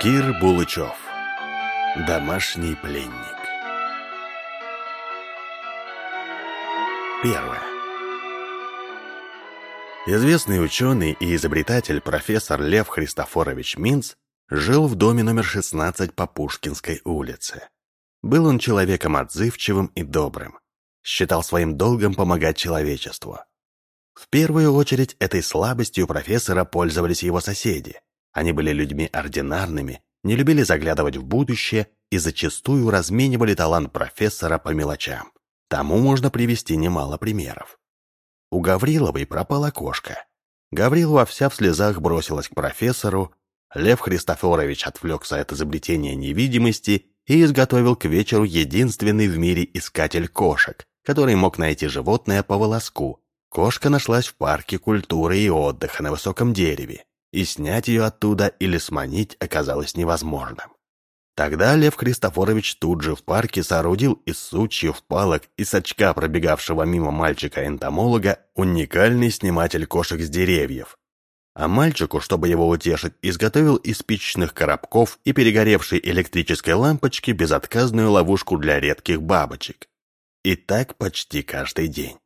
Кир Булычев. Домашний пленник. Первое. Известный ученый и изобретатель профессор Лев Христофорович Минц жил в доме номер 16 по Пушкинской улице. Был он человеком отзывчивым и добрым. Считал своим долгом помогать человечеству. В первую очередь этой слабостью профессора пользовались его соседи. Они были людьми ординарными, не любили заглядывать в будущее и зачастую разменивали талант профессора по мелочам. Тому можно привести немало примеров. У Гавриловой пропала кошка. Гаврилова вся в слезах бросилась к профессору, Лев Христофорович отвлекся от изобретения невидимости и изготовил к вечеру единственный в мире искатель кошек, который мог найти животное по волоску. Кошка нашлась в парке культуры и отдыха на высоком дереве, и снять ее оттуда или сманить оказалось невозможным. Тогда Лев Христофорович тут же в парке соорудил из сучьев, палок и сачка пробегавшего мимо мальчика-энтомолога уникальный сниматель кошек с деревьев. А мальчику, чтобы его утешить, изготовил из спичечных коробков и перегоревшей электрической лампочки безотказную ловушку для редких бабочек. И так почти каждый день.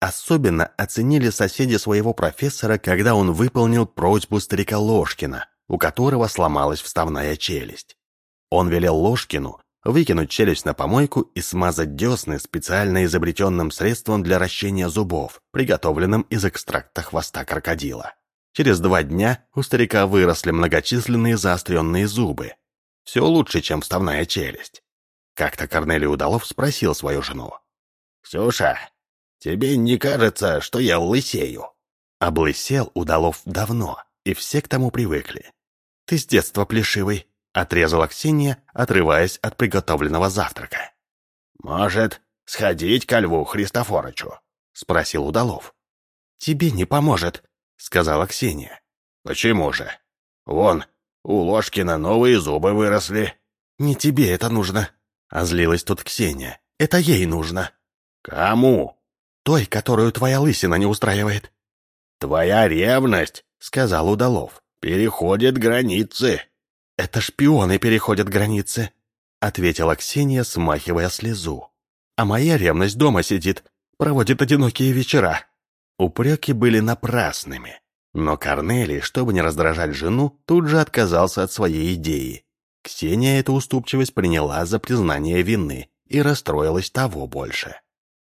Особенно оценили соседи своего профессора, когда он выполнил просьбу старика Ложкина, у которого сломалась вставная челюсть. Он велел Ложкину выкинуть челюсть на помойку и смазать десны специально изобретенным средством для ращения зубов, приготовленным из экстракта хвоста крокодила. Через два дня у старика выросли многочисленные заостренные зубы. Все лучше, чем вставная челюсть. Как-то Корнелий Удалов спросил свою жену. «Ксюша, тебе не кажется, что я лысею?» Облысел Удалов давно, и все к тому привыкли. «Ты с детства плешивый», — отрезала Ксения, отрываясь от приготовленного завтрака. «Может, сходить ко Льву Христофорычу?» — спросил Удалов. «Тебе не поможет», — сказала Ксения. «Почему же? Вон, у Ложкина новые зубы выросли». «Не тебе это нужно», — озлилась тут Ксения. «Это ей нужно». «Кому?» «Той, которую твоя лысина не устраивает». «Твоя ревность», — сказал Удалов, — «переходит границы». «Это шпионы переходят границы», — ответила Ксения, смахивая слезу. «А моя ревность дома сидит, проводит одинокие вечера». Упреки были напрасными. Но Корнелий, чтобы не раздражать жену, тут же отказался от своей идеи. Ксения эту уступчивость приняла за признание вины и расстроилась того больше.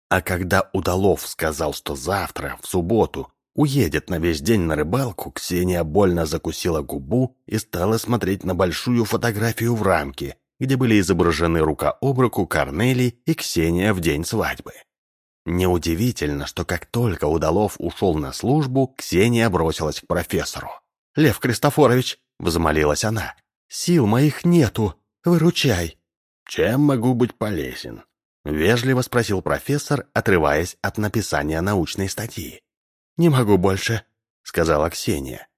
А когда Удалов сказал, что завтра, в субботу, уедет на весь день на рыбалку, Ксения больно закусила губу и стала смотреть на большую фотографию в рамке, где были изображены рука об руку Корнелий и Ксения в день свадьбы. Неудивительно, что как только Удалов ушел на службу, Ксения бросилась к профессору. «Лев Кристофорович», — взмолилась она, — «сил моих нету, выручай». «Чем могу быть полезен?» — вежливо спросил профессор, отрываясь от написания научной статьи. «Не могу больше», — сказала Ксения.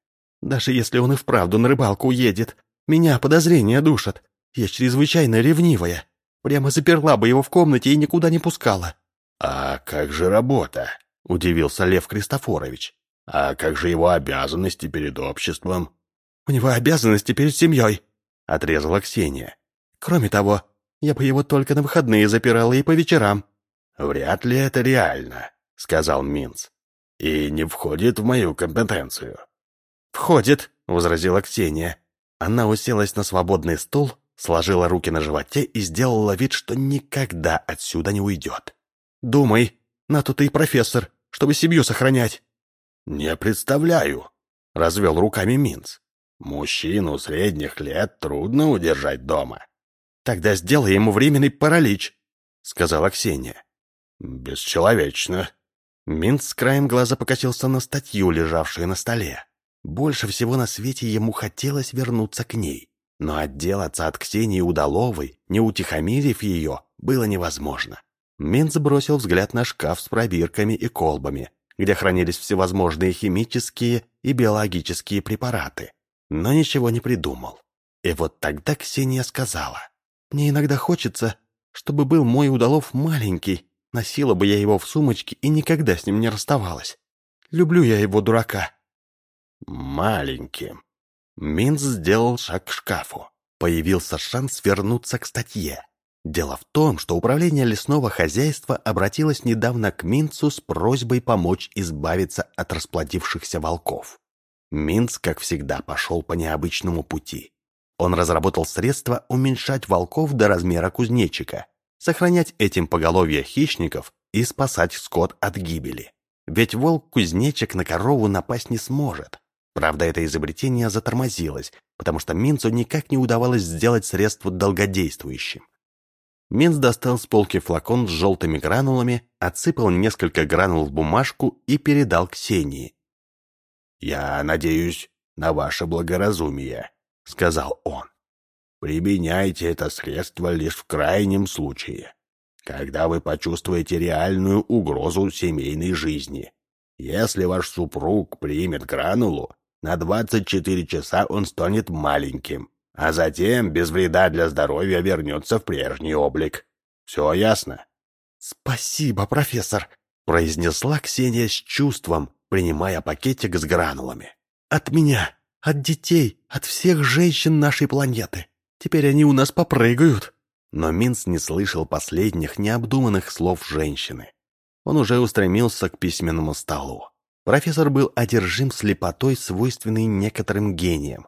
«Даже если он и вправду на рыбалку уедет, меня подозрения душат. Я чрезвычайно ревнивая. Прямо заперла бы его в комнате и никуда не пускала». «А как же работа?» — удивился Лев Кристофорович. «А как же его обязанности перед обществом?» «У него обязанности перед семьей», — отрезала Ксения. «Кроме того, я бы его только на выходные запирала и по вечерам». «Вряд ли это реально», — сказал Минц и не входит в мою компетенцию». «Входит», — возразила Ксения. Она уселась на свободный стул, сложила руки на животе и сделала вид, что никогда отсюда не уйдет. «Думай, на то ты и профессор, чтобы семью сохранять». «Не представляю», — развел руками Минц. «Мужчину средних лет трудно удержать дома». «Тогда сделай ему временный паралич», — сказала Ксения. «Бесчеловечно», Минц с краем глаза покосился на статью, лежавшую на столе. Больше всего на свете ему хотелось вернуться к ней. Но отделаться от Ксении Удаловой, не утихомирив ее, было невозможно. Минц бросил взгляд на шкаф с пробирками и колбами, где хранились всевозможные химические и биологические препараты, но ничего не придумал. И вот тогда Ксения сказала, «Мне иногда хочется, чтобы был мой Удалов маленький, Носила бы я его в сумочке и никогда с ним не расставалась. Люблю я его, дурака. Маленьким. Минц сделал шаг к шкафу. Появился шанс вернуться к статье. Дело в том, что управление лесного хозяйства обратилось недавно к Минцу с просьбой помочь избавиться от расплодившихся волков. Минц, как всегда, пошел по необычному пути. Он разработал средства уменьшать волков до размера кузнечика, сохранять этим поголовье хищников и спасать скот от гибели. Ведь волк-кузнечик на корову напасть не сможет. Правда, это изобретение затормозилось, потому что Минцу никак не удавалось сделать средство долгодействующим. Минц достал с полки флакон с желтыми гранулами, отсыпал несколько гранул в бумажку и передал Ксении. «Я надеюсь на ваше благоразумие», — сказал он. «Применяйте это средство лишь в крайнем случае, когда вы почувствуете реальную угрозу семейной жизни. Если ваш супруг примет гранулу, на 24 часа он станет маленьким, а затем, без вреда для здоровья, вернется в прежний облик. Все ясно?» «Спасибо, профессор», — произнесла Ксения с чувством, принимая пакетик с гранулами. «От меня, от детей, от всех женщин нашей планеты. Теперь они у нас попрыгают». Но Минц не слышал последних необдуманных слов женщины. Он уже устремился к письменному столу. Профессор был одержим слепотой, свойственной некоторым гениям.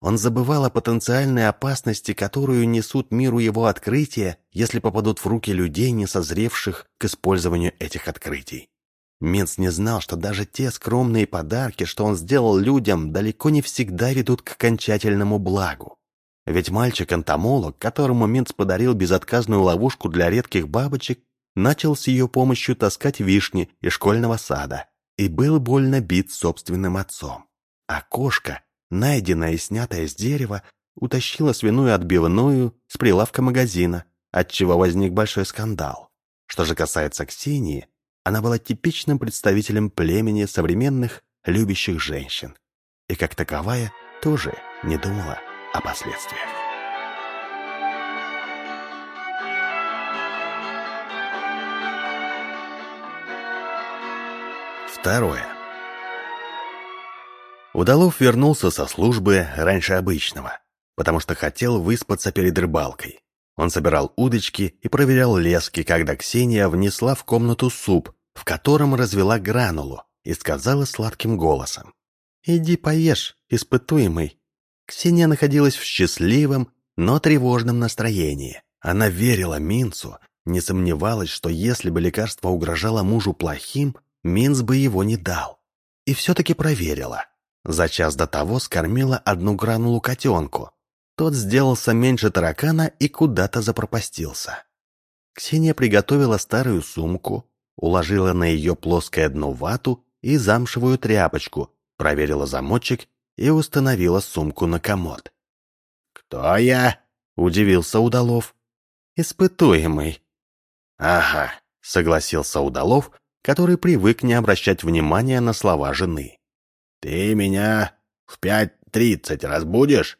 Он забывал о потенциальной опасности, которую несут миру его открытия, если попадут в руки людей, не созревших к использованию этих открытий. Минц не знал, что даже те скромные подарки, что он сделал людям, далеко не всегда ведут к окончательному благу. Ведь мальчик-энтомолог, которому Минц подарил безотказную ловушку для редких бабочек, начал с ее помощью таскать вишни из школьного сада и был больно бит собственным отцом. А кошка, найденная и снятая с дерева, утащила свиную отбивную с прилавка магазина, отчего возник большой скандал. Что же касается Ксении, она была типичным представителем племени современных любящих женщин и как таковая тоже не думала о последствиях. Второе. Удалов вернулся со службы раньше обычного, потому что хотел выспаться перед рыбалкой. Он собирал удочки и проверял лески, когда Ксения внесла в комнату суп, в котором развела гранулу, и сказала сладким голосом. «Иди поешь, испытуемый». Ксения находилась в счастливом, но тревожном настроении. Она верила Минцу, не сомневалась, что если бы лекарство угрожало мужу плохим, Минц бы его не дал. И все-таки проверила. За час до того скормила одну гранулу котенку. Тот сделался меньше таракана и куда-то запропастился. Ксения приготовила старую сумку, уложила на ее плоское дно вату и замшевую тряпочку, проверила замочек и установила сумку на комод. «Кто я?» — удивился Удалов. «Испытуемый». «Ага», — согласился Удалов, который привык не обращать внимания на слова жены. «Ты меня в пять тридцать разбудишь?»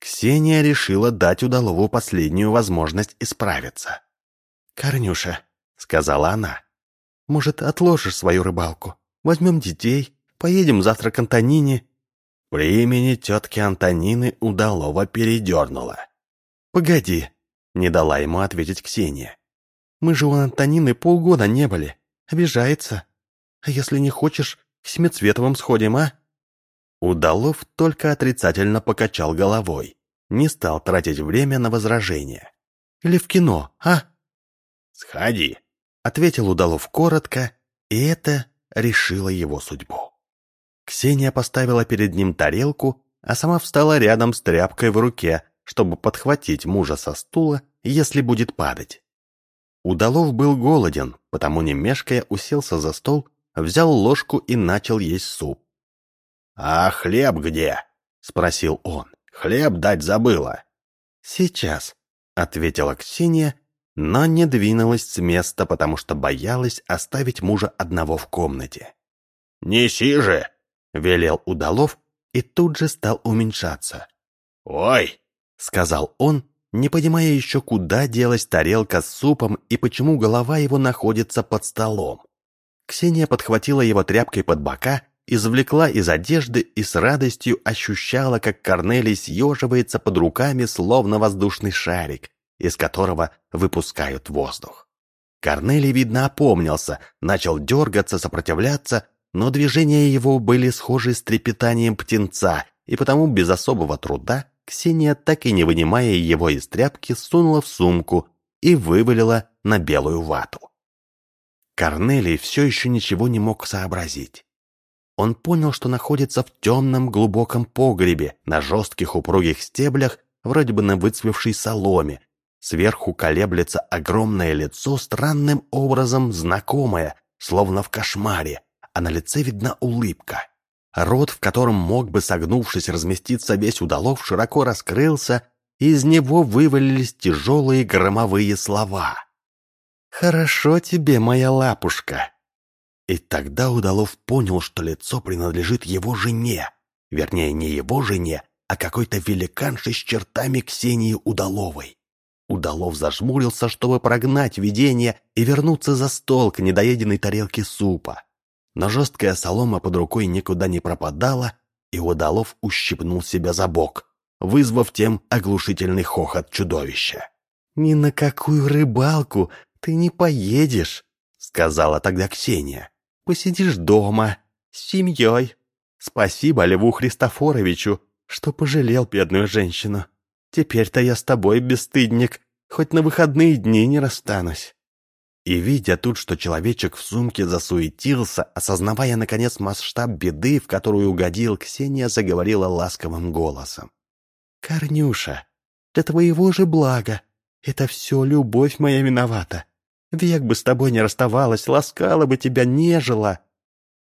Ксения решила дать Удалову последнюю возможность исправиться. «Корнюша», — сказала она, — «может, отложишь свою рыбалку? Возьмем детей, поедем завтра к Антонине». При имени тетки Антонины Удалова передернула. «Погоди», — не дала ему ответить Ксения. «Мы же у Антонины полгода не были. Обижается. А если не хочешь, к Семицветовым сходим, а?» Удалов только отрицательно покачал головой. Не стал тратить время на возражения. «Или в кино, а?» «Сходи», — ответил Удалов коротко, и это решило его судьбу. Ксения поставила перед ним тарелку, а сама встала рядом с тряпкой в руке, чтобы подхватить мужа со стула, если будет падать. Удалов был голоден, потому не мешкая уселся за стол, взял ложку и начал есть суп. «А хлеб где?» — спросил он. «Хлеб дать забыла». «Сейчас», — ответила Ксения, но не двинулась с места, потому что боялась оставить мужа одного в комнате. «Неси же!» — велел Удалов и тут же стал уменьшаться. «Ой!» — сказал он, не понимая еще, куда делась тарелка с супом и почему голова его находится под столом. Ксения подхватила его тряпкой под бока извлекла из одежды и с радостью ощущала, как Корнелий съеживается под руками, словно воздушный шарик, из которого выпускают воздух. Корнелий, видно, опомнился, начал дергаться, сопротивляться, но движения его были схожи с трепетанием птенца, и потому без особого труда Ксения, так и не вынимая его из тряпки, сунула в сумку и вывалила на белую вату. Корнелий все еще ничего не мог сообразить. Он понял, что находится в темном глубоком погребе, на жестких упругих стеблях, вроде бы на выцвевшей соломе. Сверху колеблется огромное лицо, странным образом знакомое, словно в кошмаре, а на лице видна улыбка. Рот, в котором мог бы, согнувшись, разместиться весь удалов, широко раскрылся, и из него вывалились тяжелые громовые слова. «Хорошо тебе, моя лапушка!» И тогда Удалов понял, что лицо принадлежит его жене, вернее, не его жене, а какой-то великанше с чертами Ксении Удаловой. Удалов зажмурился, чтобы прогнать видение и вернуться за стол к недоеденной тарелке супа но жесткая солома под рукой никуда не пропадала, и Удалов ущипнул себя за бок, вызвав тем оглушительный хохот чудовища. «Ни на какую рыбалку ты не поедешь», — сказала тогда Ксения. «Посидишь дома, с семьей. Спасибо Льву Христофоровичу, что пожалел бедную женщину. Теперь-то я с тобой, бесстыдник, хоть на выходные дни не расстанусь». И видя тут, что человечек в сумке засуетился, осознавая, наконец, масштаб беды, в которую угодил, Ксения заговорила ласковым голосом. «Корнюша, для твоего же блага. Это все любовь моя виновата. Век бы с тобой не расставалась, ласкала бы тебя, нежила».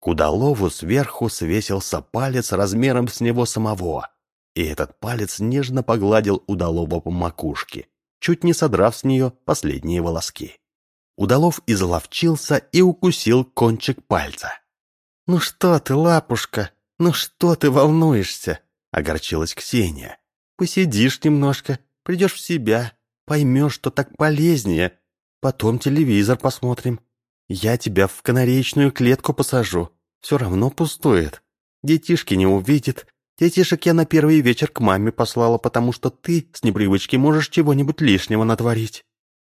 К удалову сверху свесился палец размером с него самого, и этот палец нежно погладил удалова по макушке, чуть не содрав с нее последние волоски. Удалов изловчился и укусил кончик пальца. «Ну что ты, лапушка, ну что ты волнуешься?» — огорчилась Ксения. «Посидишь немножко, придешь в себя, поймешь, что так полезнее. Потом телевизор посмотрим. Я тебя в канареечную клетку посажу. Все равно пустует. Детишки не увидят. Детишек я на первый вечер к маме послала, потому что ты с непривычки можешь чего-нибудь лишнего натворить».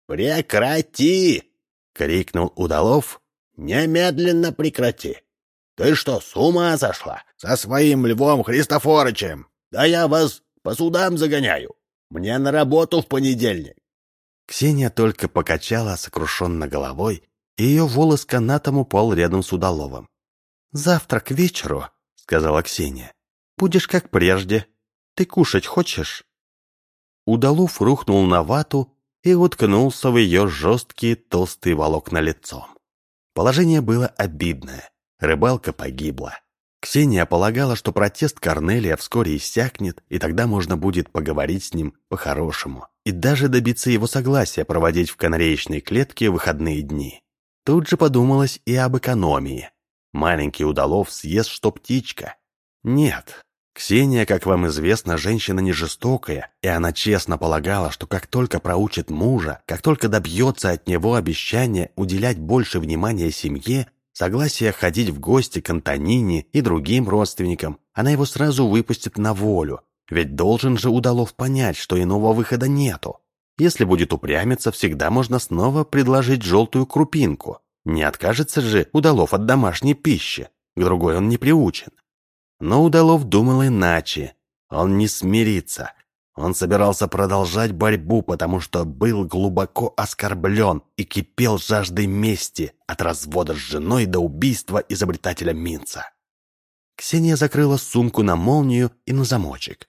«Прекрати!» — крикнул Удалов. «Немедленно прекрати! Ты что, с ума сошла? Со своим Львом Христофорычем? Да я вас по судам загоняю! Мне на работу в понедельник!» Ксения только покачала сокрушенно головой, и ее волос канатом упал рядом с Удаловым. «Завтра к вечеру», — сказала Ксения, — «будешь как прежде. Ты кушать хочешь?» Удалов рухнул на вату и уткнулся в ее жесткие толстые волокна лицом. Положение было обидное. Рыбалка погибла. Ксения полагала, что протест Корнелия вскоре иссякнет, и тогда можно будет поговорить с ним по-хорошему и даже добиться его согласия проводить в канареечной клетке выходные дни. Тут же подумалось и об экономии. Маленький удалов съест, что птичка. Нет, Ксения, как вам известно, женщина не жестокая, и она честно полагала, что как только проучит мужа, как только добьется от него обещания уделять больше внимания семье, согласия ходить в гости к Антонине и другим родственникам, она его сразу выпустит на волю, ведь должен же Удалов понять, что иного выхода нету. Если будет упрямиться, всегда можно снова предложить желтую крупинку. Не откажется же Удалов от домашней пищи, к другой он не приучен. Но Удалов думал иначе. Он не смирится. Он собирался продолжать борьбу, потому что был глубоко оскорблен и кипел жаждой мести от развода с женой до убийства изобретателя Минца. Ксения закрыла сумку на молнию и на замочек.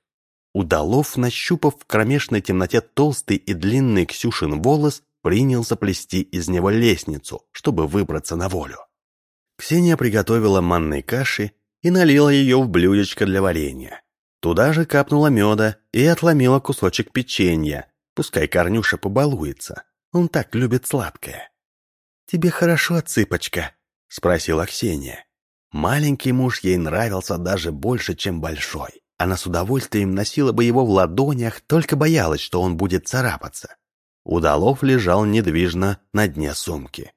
Удалов, нащупав в кромешной темноте толстый и длинный Ксюшин волос, принялся плести из него лестницу, чтобы выбраться на волю. Ксения приготовила манной каши и налила ее в блюдечко для варенья. Туда же капнула меда и отломила кусочек печенья. Пускай Корнюша побалуется. Он так любит сладкое. «Тебе хорошо, цыпочка?» — спросила Ксения. Маленький муж ей нравился даже больше, чем большой. Она с удовольствием носила бы его в ладонях, только боялась, что он будет царапаться. Удалов лежал недвижно на дне сумки.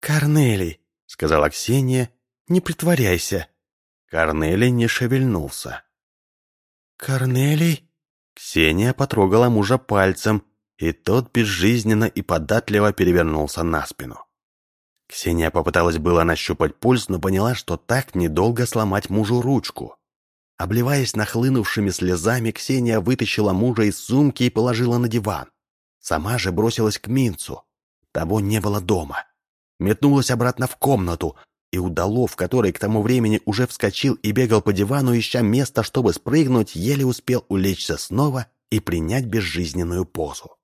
«Корнелий», — сказала Ксения Не притворяйся». Корнелий не шевельнулся. «Корнелий?» Ксения потрогала мужа пальцем, и тот безжизненно и податливо перевернулся на спину. Ксения попыталась было нащупать пульс, но поняла, что так недолго сломать мужу ручку. Обливаясь нахлынувшими слезами, Ксения вытащила мужа из сумки и положила на диван. Сама же бросилась к Минцу. Того не было дома. Метнулась обратно в комнату, и Удалов, который к тому времени уже вскочил и бегал по дивану, ища место, чтобы спрыгнуть, еле успел улечься снова и принять безжизненную позу.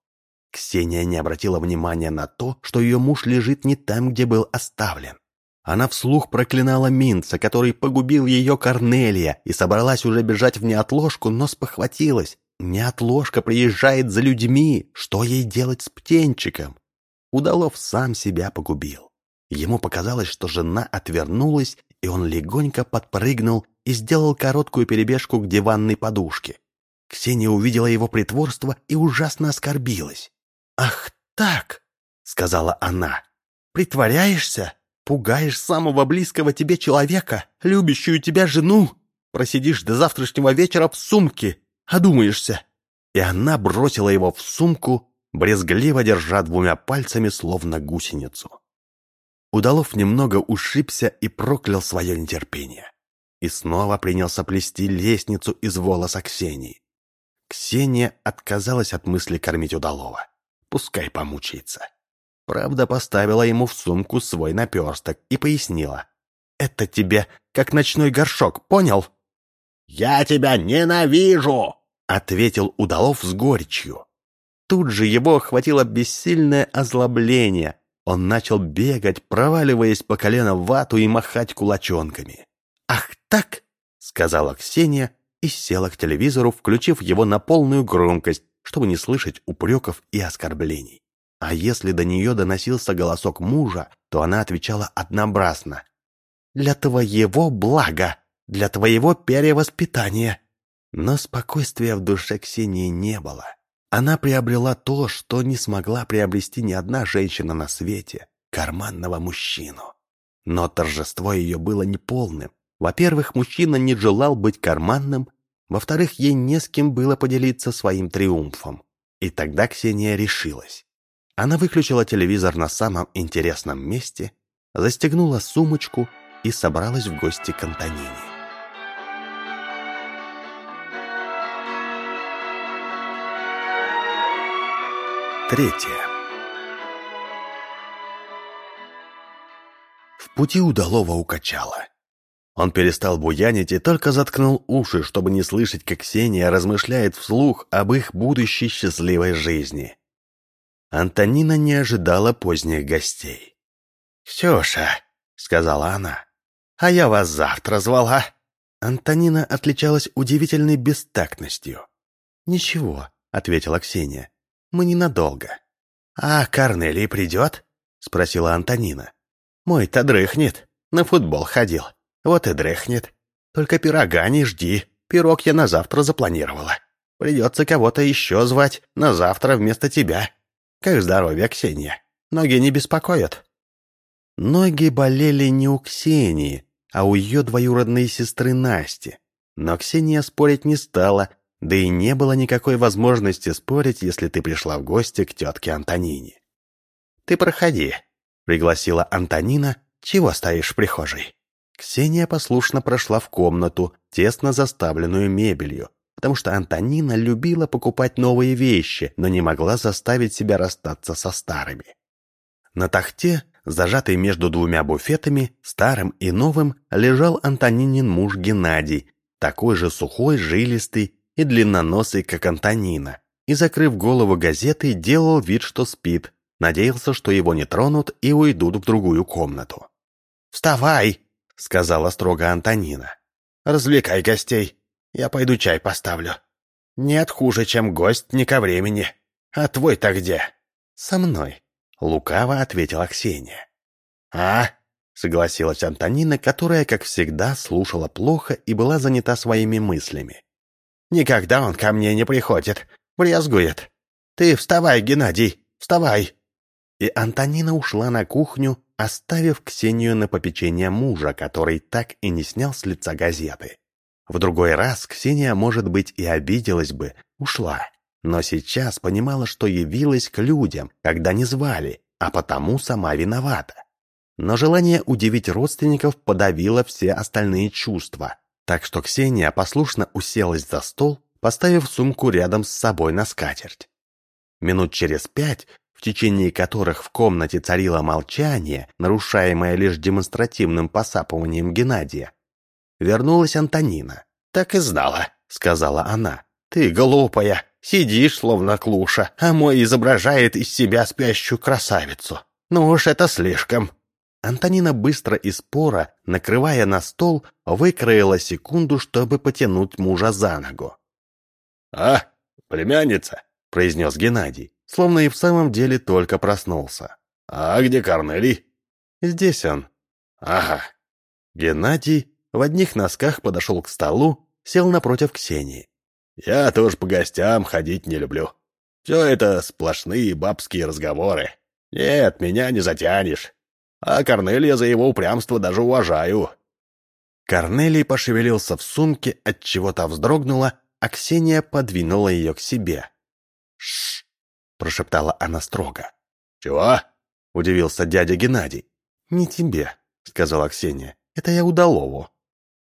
Ксения не обратила внимания на то, что ее муж лежит не там, где был оставлен. Она вслух проклинала Минца, который погубил ее Корнелия, и собралась уже бежать в неотложку, но спохватилась. Неотложка приезжает за людьми, что ей делать с птенчиком? Удалов сам себя погубил. Ему показалось, что жена отвернулась, и он легонько подпрыгнул и сделал короткую перебежку к диванной подушке. Ксения увидела его притворство и ужасно оскорбилась. «Ах так!» — сказала она. «Притворяешься? Пугаешь самого близкого тебе человека, любящую тебя жену? Просидишь до завтрашнего вечера в сумке, одумаешься!» И она бросила его в сумку, брезгливо держа двумя пальцами, словно гусеницу. Удалов немного ушибся и проклял свое нетерпение. И снова принялся плести лестницу из волоса Ксении. Ксения отказалась от мысли кормить Удалова пускай помучается. Правда, поставила ему в сумку свой наперсток и пояснила. «Это тебе как ночной горшок, понял?» «Я тебя ненавижу!» — ответил Удалов с горечью. Тут же его охватило бессильное озлобление. Он начал бегать, проваливаясь по колено в вату и махать кулачонками. «Ах так!» — сказала Ксения и села к телевизору, включив его на полную громкость, чтобы не слышать упреков и оскорблений. А если до нее доносился голосок мужа, то она отвечала однообразно. «Для твоего блага, для твоего перевоспитания». Но спокойствия в душе Ксении не было. Она приобрела то, что не смогла приобрести ни одна женщина на свете — карманного мужчину. Но торжество ее было неполным. Во-первых, мужчина не желал быть карманным, во-вторых, ей не с кем было поделиться своим триумфом. И тогда Ксения решилась. Она выключила телевизор на самом интересном месте, застегнула сумочку и собралась в гости к Антонине. Третье. В пути удалого укачала. Он перестал буянить и только заткнул уши, чтобы не слышать, как Ксения размышляет вслух об их будущей счастливой жизни. Антонина не ожидала поздних гостей. «Ксюша», — сказала она, — «а я вас завтра звала». Антонина отличалась удивительной бестактностью. «Ничего», — ответила Ксения, — «мы ненадолго». «А Корнелий придет?» — спросила Антонина. «Мой-то дрыхнет, на футбол ходил». Вот и дрыхнет. Только пирога не жди. Пирог я на завтра запланировала. Придется кого-то еще звать на завтра вместо тебя. Как здоровье, Ксения? Ноги не беспокоят?» Ноги болели не у Ксении, а у ее двоюродной сестры Насти. Но Ксения спорить не стала, да и не было никакой возможности спорить, если ты пришла в гости к тетке Антонине. «Ты проходи», — пригласила Антонина. «Чего стоишь в прихожей?» Ксения послушно прошла в комнату, тесно заставленную мебелью, потому что Антонина любила покупать новые вещи, но не могла заставить себя расстаться со старыми. На тахте, зажатый между двумя буфетами, старым и новым, лежал Антонинин муж Геннадий, такой же сухой, жилистый и длинноносый, как Антонина, и, закрыв голову газетой, делал вид, что спит, надеялся, что его не тронут и уйдут в другую комнату. «Вставай!» — сказала строго Антонина. «Развлекай гостей. Я пойду чай поставлю. Нет хуже, чем гость не ко времени. А твой-то где?» «Со мной», — лукаво ответила Ксения. «А?» — согласилась Антонина, которая, как всегда, слушала плохо и была занята своими мыслями. «Никогда он ко мне не приходит, брезгует. Ты вставай, Геннадий, вставай!» И Антонина ушла на кухню, оставив Ксению на попечение мужа, который так и не снял с лица газеты. В другой раз Ксения, может быть, и обиделась бы, ушла. Но сейчас понимала, что явилась к людям, когда не звали, а потому сама виновата. Но желание удивить родственников подавило все остальные чувства, так что Ксения послушно уселась за стол, поставив сумку рядом с собой на скатерть. Минут через пять, в течение которых в комнате царило молчание, нарушаемое лишь демонстративным посапыванием Геннадия, вернулась Антонина. «Так и знала», — сказала она. «Ты глупая, сидишь, словно клуша, а мой изображает из себя спящую красавицу. Ну уж это слишком». Антонина быстро и споро, накрывая на стол, выкроила секунду, чтобы потянуть мужа за ногу. «А, племянница», — произнес Геннадий, словно и в самом деле только проснулся. «А где Корнелий?» «Здесь он». «Ага». Геннадий в одних носках подошел к столу, сел напротив Ксении. «Я тоже по гостям ходить не люблю. Все это сплошные бабские разговоры. Нет, меня не затянешь. А Корнелия за его упрямство даже уважаю». Корнелий пошевелился в сумке, от чего то вздрогнула, а Ксения подвинула ее к себе. «Шш!» — прошептала она строго. «Чего?» — удивился дядя Геннадий. «Не тебе», — сказала Ксения. «Это я Удалову».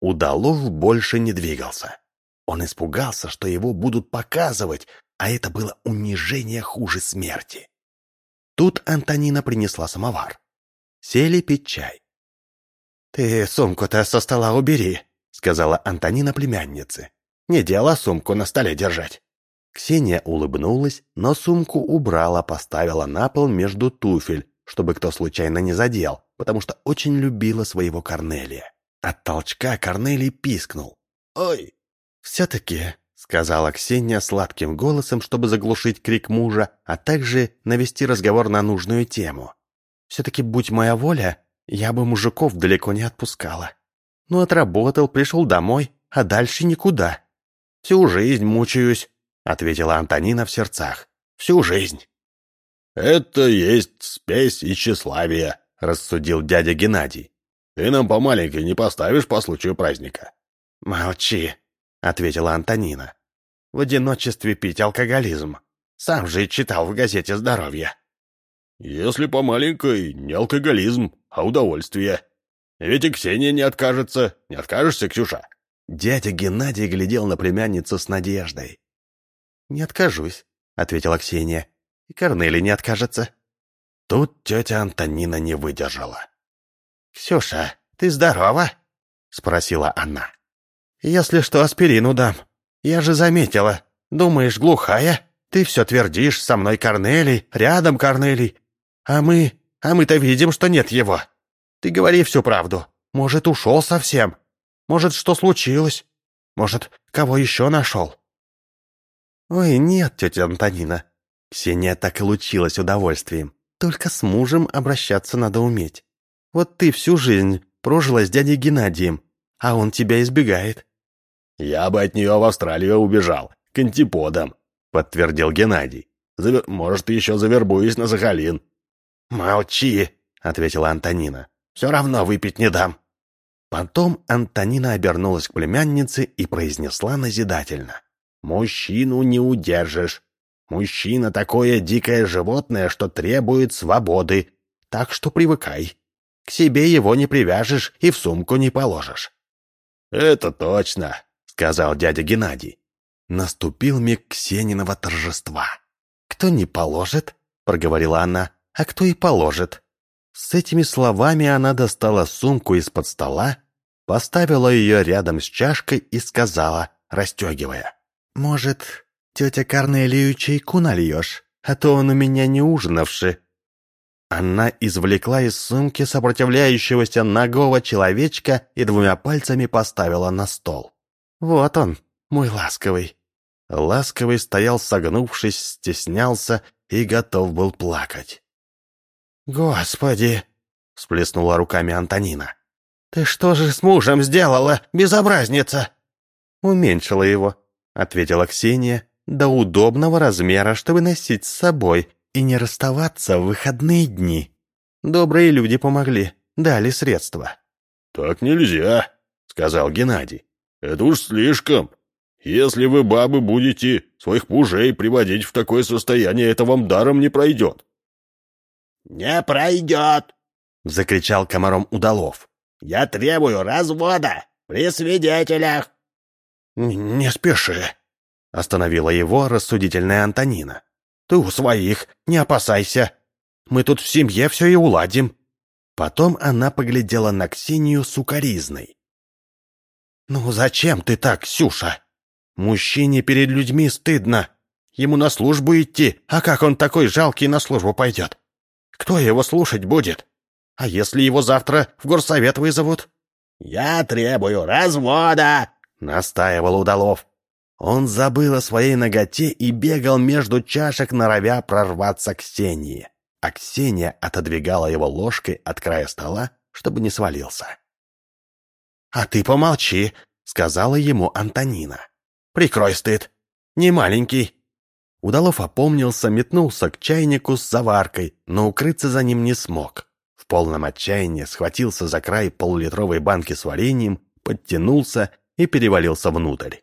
Удалов больше не двигался. Он испугался, что его будут показывать, а это было унижение хуже смерти. Тут Антонина принесла самовар. Сели пить чай. «Ты сумку-то со стола убери», — сказала Антонина племяннице. «Не дело сумку на столе держать». Ксения улыбнулась, но сумку убрала, поставила на пол между туфель, чтобы кто случайно не задел, потому что очень любила своего Корнелия. От толчка Корнелий пискнул. «Ой!» «Все-таки», — сказала Ксения сладким голосом, чтобы заглушить крик мужа, а также навести разговор на нужную тему. «Все-таки, будь моя воля, я бы мужиков далеко не отпускала. Ну, отработал, пришел домой, а дальше никуда. Всю жизнь мучаюсь, ответила Антонина в сердцах. «Всю жизнь». «Это есть спесь и тщеславие», — рассудил дядя Геннадий. «Ты нам по маленькой не поставишь по случаю праздника». «Молчи», — ответила Антонина. «В одиночестве пить алкоголизм. Сам же читал в газете «Здоровье». «Если по маленькой, не алкоголизм, а удовольствие. Ведь и Ксения не откажется. Не откажешься, Ксюша?» Дядя Геннадий глядел на племянницу с надеждой. «Не откажусь», — ответила Ксения. «И Корнелий не откажется». Тут тетя Антонина не выдержала. «Ксюша, ты здорова?» — спросила она. «Если что, аспирину дам. Я же заметила. Думаешь, глухая? Ты все твердишь, со мной Корнелий, рядом Корнелий. А мы... а мы-то видим, что нет его. Ты говори всю правду. Может, ушел совсем? Может, что случилось? Может, кого еще нашел?» «Ой, нет, тетя Антонина». Ксения так и лучилась удовольствием. «Только с мужем обращаться надо уметь. Вот ты всю жизнь прожила с дядей Геннадием, а он тебя избегает». «Я бы от нее в Австралию убежал, к антиподам», — подтвердил Геннадий. Завер... «Может, еще завербуюсь на Сахалин». «Молчи», — ответила Антонина. «Все равно выпить не дам». Потом Антонина обернулась к племяннице и произнесла назидательно. Мужчину не удержишь. Мужчина такое дикое животное, что требует свободы. Так что привыкай. К себе его не привяжешь и в сумку не положишь. «Это точно», — сказал дядя Геннадий. Наступил миг Ксениного торжества. «Кто не положит?» — проговорила она. «А кто и положит?» С этими словами она достала сумку из-под стола, поставила ее рядом с чашкой и сказала, расстегивая. «Может, тетя Корнелию чайку нальешь, а то он у меня не ужинавший». Она извлекла из сумки сопротивляющегося ногого человечка и двумя пальцами поставила на стол. «Вот он, мой ласковый». Ласковый стоял согнувшись, стеснялся и готов был плакать. «Господи!» — всплеснула руками Антонина. «Ты что же с мужем сделала, безобразница?» Уменьшила его, — ответила Ксения, — «до удобного размера, чтобы носить с собой и не расставаться в выходные дни». Добрые люди помогли, дали средства». «Так нельзя», — сказал Геннадий. «Это уж слишком. Если вы, бабы, будете своих мужей приводить в такое состояние, это вам даром не пройдет». «Не пройдет!» — закричал комаром Удалов. «Я требую развода при свидетелях!» «Не спеши!» — остановила его рассудительная Антонина. «Ты у своих, не опасайся. Мы тут в семье все и уладим». Потом она поглядела на Ксению сукоризной. «Ну зачем ты так, Ксюша? Мужчине перед людьми стыдно. Ему на службу идти, а как он такой жалкий на службу пойдет? Кто его слушать будет? А если его завтра в горсовет вызовут? «Я требую развода!» — настаивал Удалов. Он забыл о своей ноготе и бегал между чашек, норовя прорваться к Ксении. А Ксения отодвигала его ложкой от края стола, чтобы не свалился. «А ты помолчи», — сказала ему Антонина. «Прикрой стыд. Не маленький, Удалов опомнился, метнулся к чайнику с заваркой, но укрыться за ним не смог. В полном отчаянии схватился за край полулитровой банки с вареньем, подтянулся и перевалился внутрь.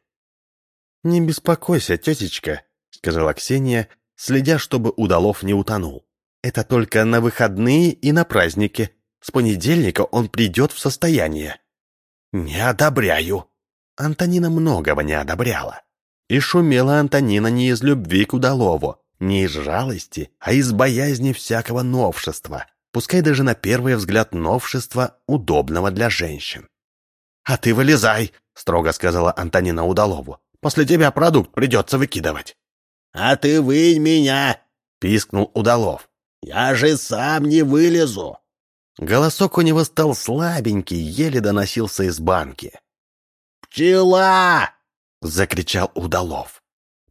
«Не беспокойся, тетечка», — сказала Ксения, следя, чтобы Удалов не утонул. «Это только на выходные и на праздники. С понедельника он придет в состояние». «Не одобряю». Антонина многого не одобряла. И шумела Антонина не из любви к удалову, не из жалости, а из боязни всякого новшества, пускай даже на первый взгляд новшества, удобного для женщин. «А ты вылезай!» — строго сказала Антонина Удалову. «После тебя продукт придется выкидывать». «А ты вынь меня!» — пискнул Удалов. «Я же сам не вылезу!» Голосок у него стал слабенький, еле доносился из банки. «Пчела!» — закричал Удалов.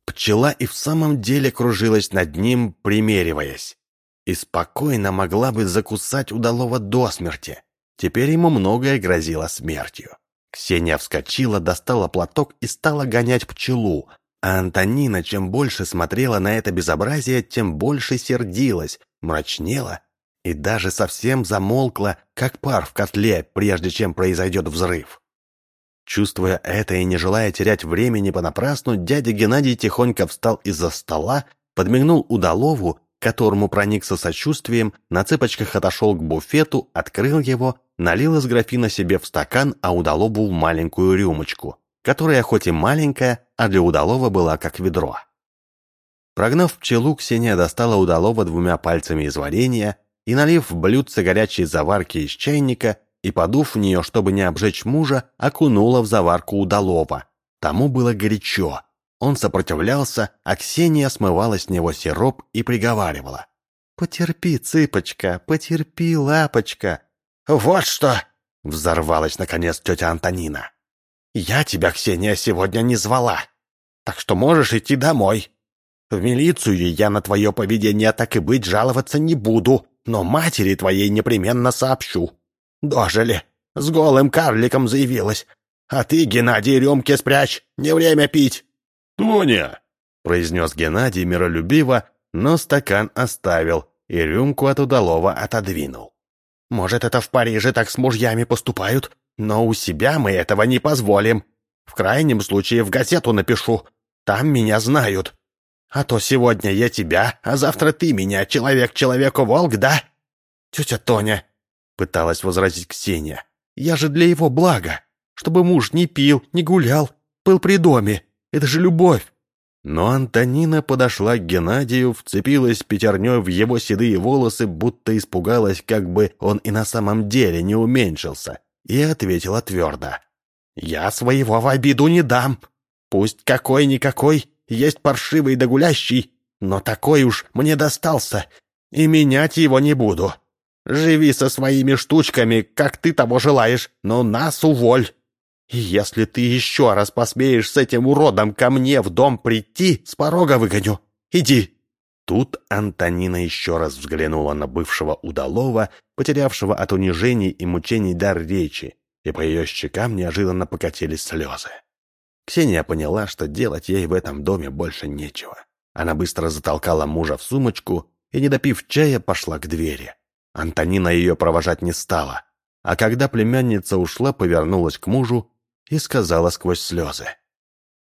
Пчела и в самом деле кружилась над ним, примериваясь. И спокойно могла бы закусать Удалова до смерти. Теперь ему многое грозило смертью. Ксения вскочила, достала платок и стала гонять пчелу. А Антонина, чем больше смотрела на это безобразие, тем больше сердилась, мрачнела и даже совсем замолкла, как пар в котле, прежде чем произойдет взрыв. Чувствуя это и не желая терять времени понапрасну, дядя Геннадий тихонько встал из-за стола, подмигнул Удалову, которому проникся сочувствием, на цыпочках отошел к буфету, открыл его, налил из графина себе в стакан, а Удалову в маленькую рюмочку, которая хоть и маленькая, а для Удалова была как ведро. Прогнав пчелу, Ксения достала Удалова двумя пальцами из варенья и, налив в блюдце горячей заварки из чайника, и, подув в нее, чтобы не обжечь мужа, окунула в заварку удалова. Тому было горячо. Он сопротивлялся, а Ксения смывала с него сироп и приговаривала. «Потерпи, цыпочка, потерпи, лапочка». «Вот что!» — взорвалась, наконец, тетя Антонина. «Я тебя, Ксения, сегодня не звала, так что можешь идти домой. В милицию я на твое поведение так и быть жаловаться не буду, но матери твоей непременно сообщу. «Дожили. С голым карликом заявилась. А ты, Геннадий, рюмки спрячь. Не время пить». «Тоня!» — произнес Геннадий миролюбиво, но стакан оставил и рюмку от удалова отодвинул. «Может, это в Париже так с мужьями поступают, но у себя мы этого не позволим. В крайнем случае в газету напишу. Там меня знают. А то сегодня я тебя, а завтра ты меня, человек человеку волк, да? Тетя Тоня, Пыталась возразить Ксения. «Я же для его блага. Чтобы муж не пил, не гулял, был при доме. Это же любовь». Но Антонина подошла к Геннадию, вцепилась пятерней в его седые волосы, будто испугалась, как бы он и на самом деле не уменьшился, и ответила твердо. «Я своего в обиду не дам. Пусть какой-никакой, есть паршивый да гулящий, но такой уж мне достался, и менять его не буду. Живи со своими штучками, как ты того желаешь, но нас уволь. И если ты еще раз посмеешь с этим уродом ко мне в дом прийти, с порога выгоню. Иди!» Тут Антонина еще раз взглянула на бывшего удалова, потерявшего от унижений и мучений дар речи, и по ее щекам неожиданно покатились слезы. Ксения поняла, что делать ей в этом доме больше нечего. Она быстро затолкала мужа в сумочку и, не допив чая, пошла к двери. Антонина ее провожать не стала, а когда племянница ушла, повернулась к мужу и сказала сквозь слезы.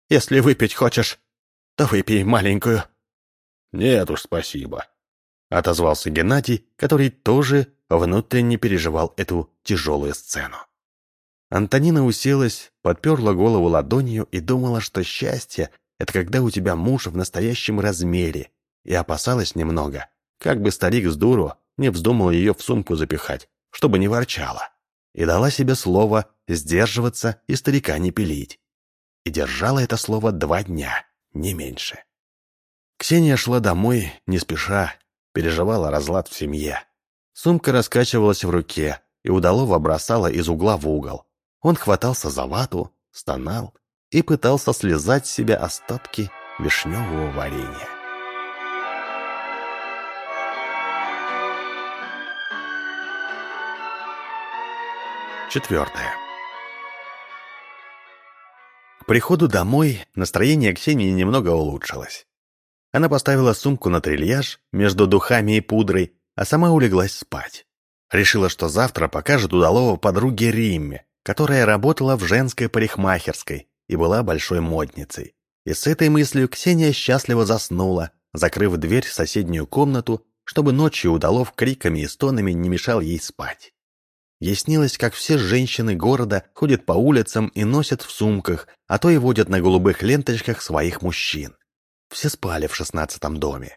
«Если выпить хочешь, то выпей маленькую». «Нет уж, спасибо», — отозвался Геннадий, который тоже внутренне переживал эту тяжелую сцену. Антонина уселась, подперла голову ладонью и думала, что счастье — это когда у тебя муж в настоящем размере, и опасалась немного, как бы старик с дуру не вздумал ее в сумку запихать, чтобы не ворчала, и дала себе слово сдерживаться и старика не пилить. И держала это слово два дня, не меньше. Ксения шла домой, не спеша, переживала разлад в семье. Сумка раскачивалась в руке, и удалого бросала из угла в угол. Он хватался за вату, стонал и пытался слезать с себя остатки вишневого варенья. Четвертое. Приходу домой настроение Ксении немного улучшилось. Она поставила сумку на трильяж между духами и пудрой, а сама улеглась спать. Решила, что завтра покажет удалого подруге Римме, которая работала в женской парикмахерской и была большой модницей. И с этой мыслью Ксения счастливо заснула, закрыв дверь в соседнюю комнату, чтобы ночью удалов криками и стонами не мешал ей спать. Ей снилось, как все женщины города ходят по улицам и носят в сумках, а то и водят на голубых ленточках своих мужчин. Все спали в шестнадцатом доме.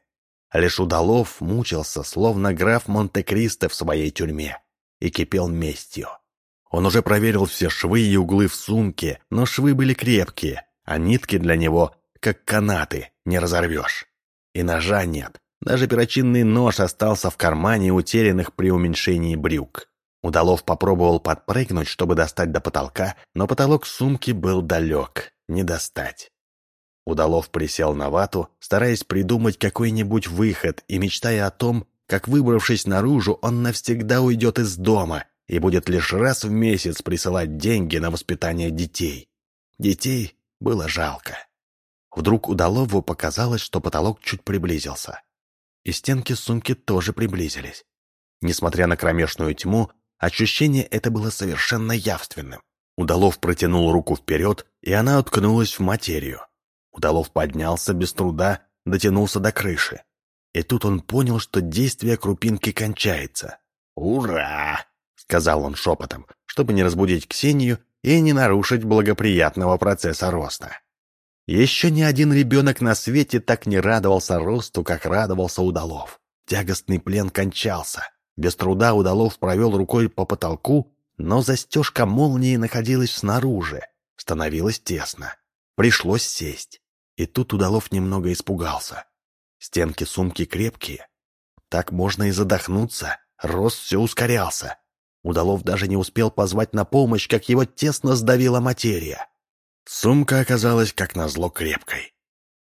Лишь Удалов мучился, словно граф Монте-Кристо в своей тюрьме, и кипел местью. Он уже проверил все швы и углы в сумке, но швы были крепкие, а нитки для него, как канаты, не разорвешь. И ножа нет. Даже перочинный нож остался в кармане утерянных при уменьшении брюк. Удалов попробовал подпрыгнуть, чтобы достать до потолка, но потолок сумки был далек, не достать. Удалов присел на вату, стараясь придумать какой-нибудь выход и мечтая о том, как, выбравшись наружу, он навсегда уйдет из дома и будет лишь раз в месяц присылать деньги на воспитание детей. Детей было жалко. Вдруг Удалову показалось, что потолок чуть приблизился. И стенки сумки тоже приблизились. Несмотря на кромешную тьму, ощущение это было совершенно явственным. Удалов протянул руку вперед, и она уткнулась в материю. Удалов поднялся без труда, дотянулся до крыши. И тут он понял, что действие крупинки кончается. «Ура!» сказал он шепотом, чтобы не разбудить Ксению и не нарушить благоприятного процесса роста. Еще ни один ребенок на свете так не радовался росту, как радовался Удалов. Тягостный плен кончался. Без труда Удалов провел рукой по потолку, но застежка молнии находилась снаружи. Становилось тесно. Пришлось сесть. И тут Удалов немного испугался. Стенки сумки крепкие. Так можно и задохнуться. Рост все ускорялся. Удалов даже не успел позвать на помощь, как его тесно сдавила материя. Сумка оказалась, как назло, крепкой.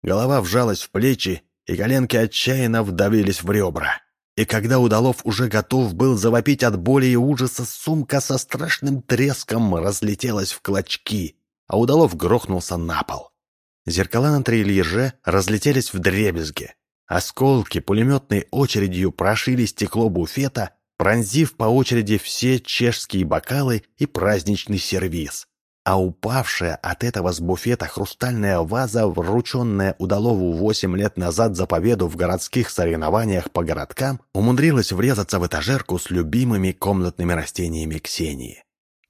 Голова вжалась в плечи, и коленки отчаянно вдавились в ребра. И когда Удалов уже готов был завопить от боли и ужаса, сумка со страшным треском разлетелась в клочки, а Удалов грохнулся на пол. Зеркала на трильеже разлетелись в дребезги. Осколки пулеметной очередью прошили стекло буфета, пронзив по очереди все чешские бокалы и праздничный сервиз. А упавшая от этого с буфета хрустальная ваза, врученная Удалову восемь лет назад за победу в городских соревнованиях по городкам, умудрилась врезаться в этажерку с любимыми комнатными растениями Ксении.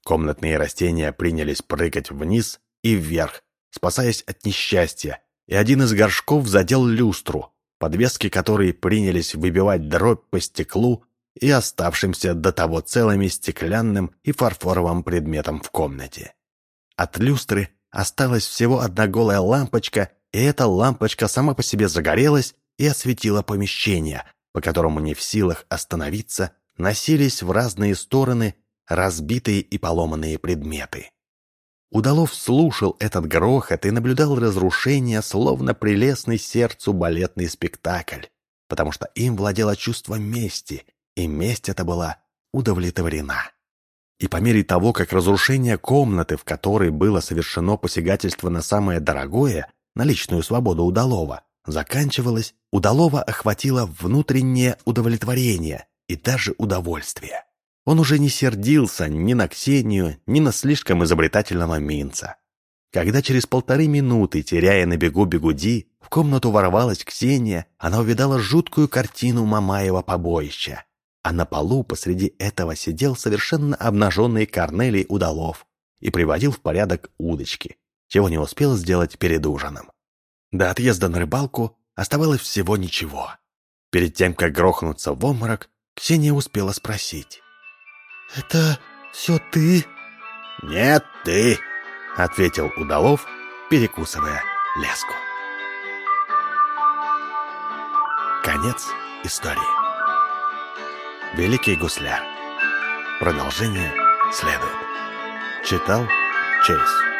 Комнатные растения принялись прыгать вниз и вверх, спасаясь от несчастья, и один из горшков задел люстру, подвески которой принялись выбивать дробь по стеклу, и оставшимся до того целыми стеклянным и фарфоровым предметом в комнате. От люстры осталась всего одна голая лампочка, и эта лампочка сама по себе загорелась и осветила помещение, по которому не в силах остановиться, носились в разные стороны разбитые и поломанные предметы. Удалов слушал этот грохот и наблюдал разрушение, словно прелестный сердцу балетный спектакль, потому что им владело чувство мести, и месть эта была удовлетворена. И по мере того, как разрушение комнаты, в которой было совершено посягательство на самое дорогое, на личную свободу Удалова, заканчивалось, Удалова охватило внутреннее удовлетворение, и даже удовольствие. Он уже не сердился ни на Ксению, ни на слишком изобретательного Минца. Когда через полторы минуты, теряя на бегу бегуди, в комнату ворвалась Ксения, она увидала жуткую картину Мамаева побоища. А на полу посреди этого сидел совершенно обнаженный Корнелий Удалов и приводил в порядок удочки, чего не успел сделать перед ужином. До отъезда на рыбалку оставалось всего ничего. Перед тем, как грохнуться в обморок, Ксения успела спросить. «Это все ты?» «Нет, ты!» — ответил Удалов, перекусывая леску. Конец истории. Великий гусляр. Продолжение следует. Читал Чейз.